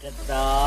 真的。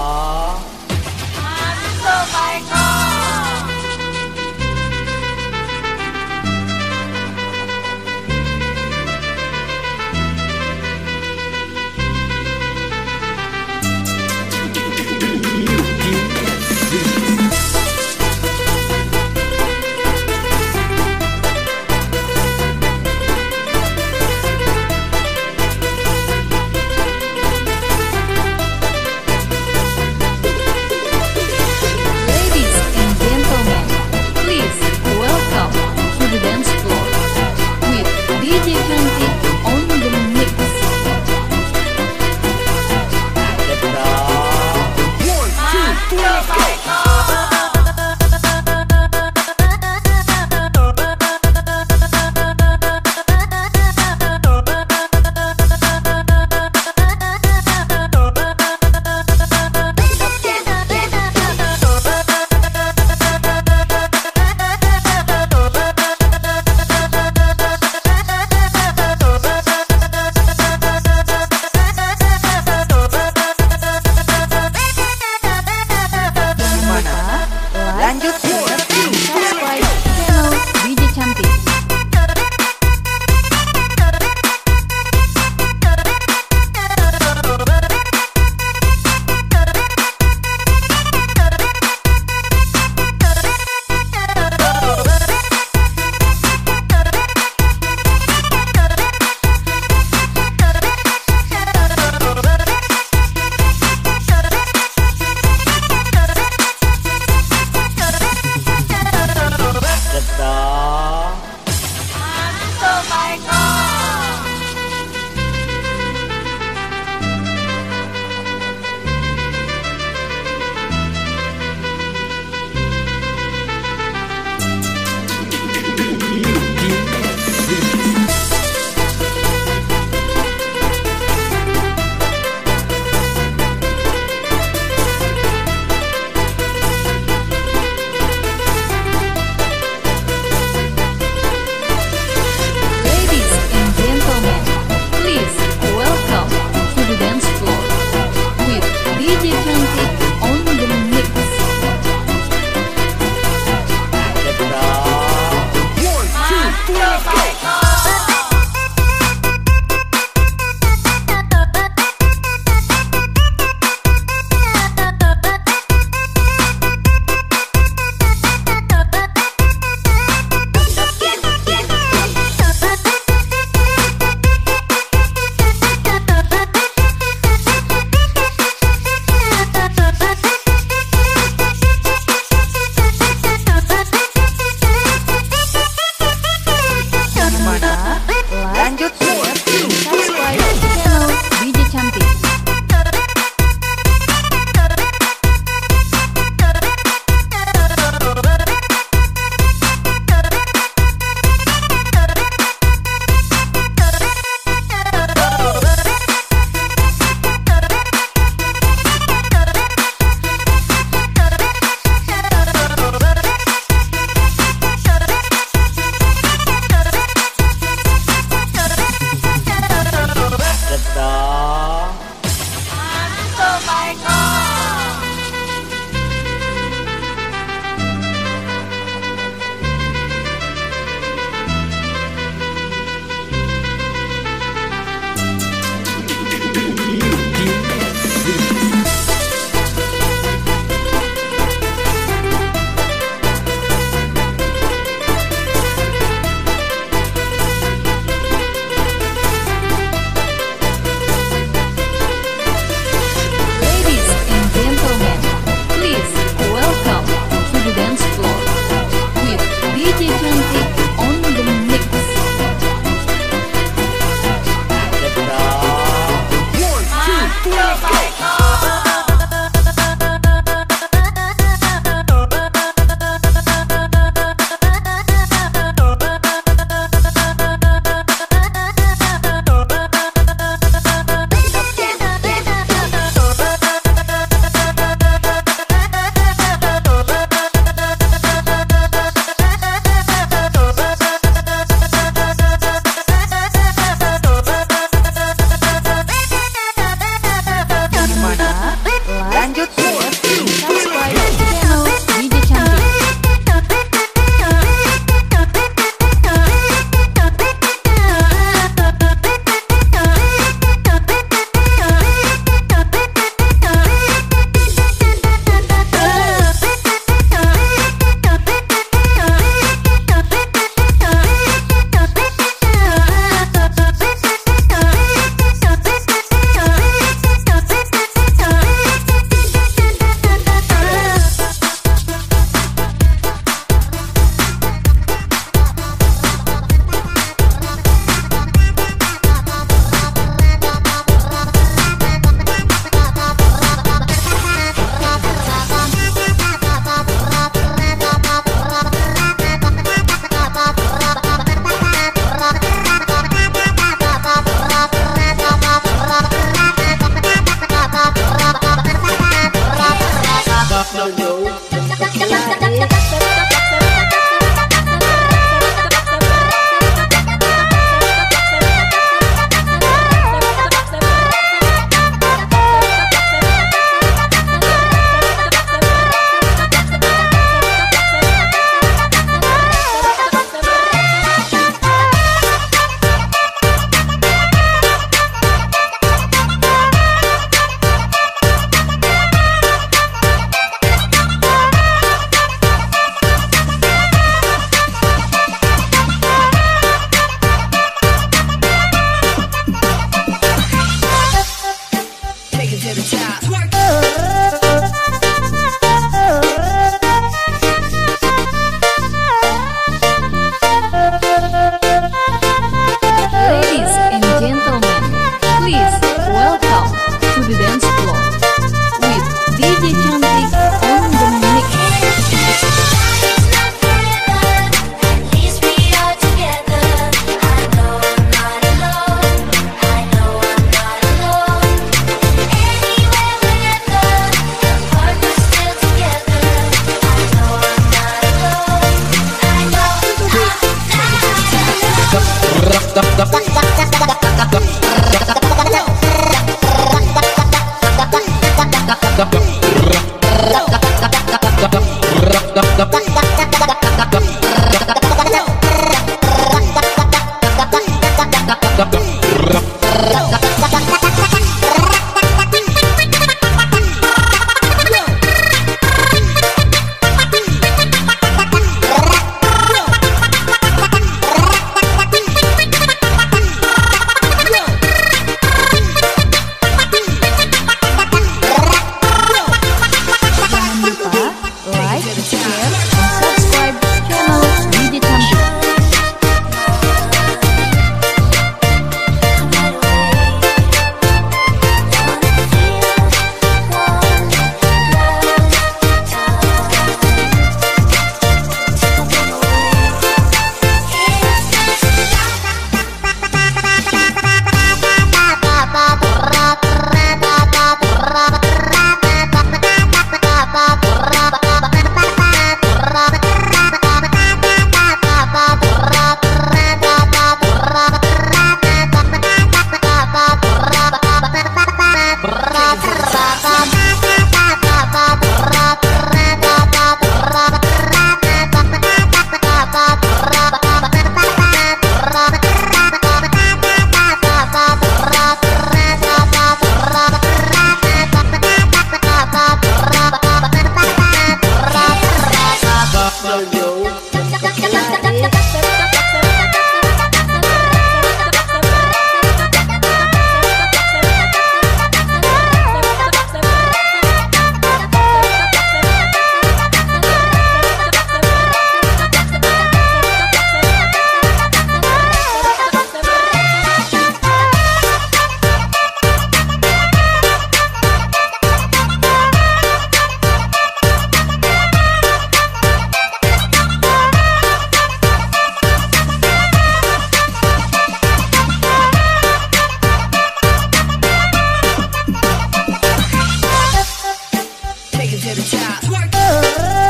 shot. Twerk.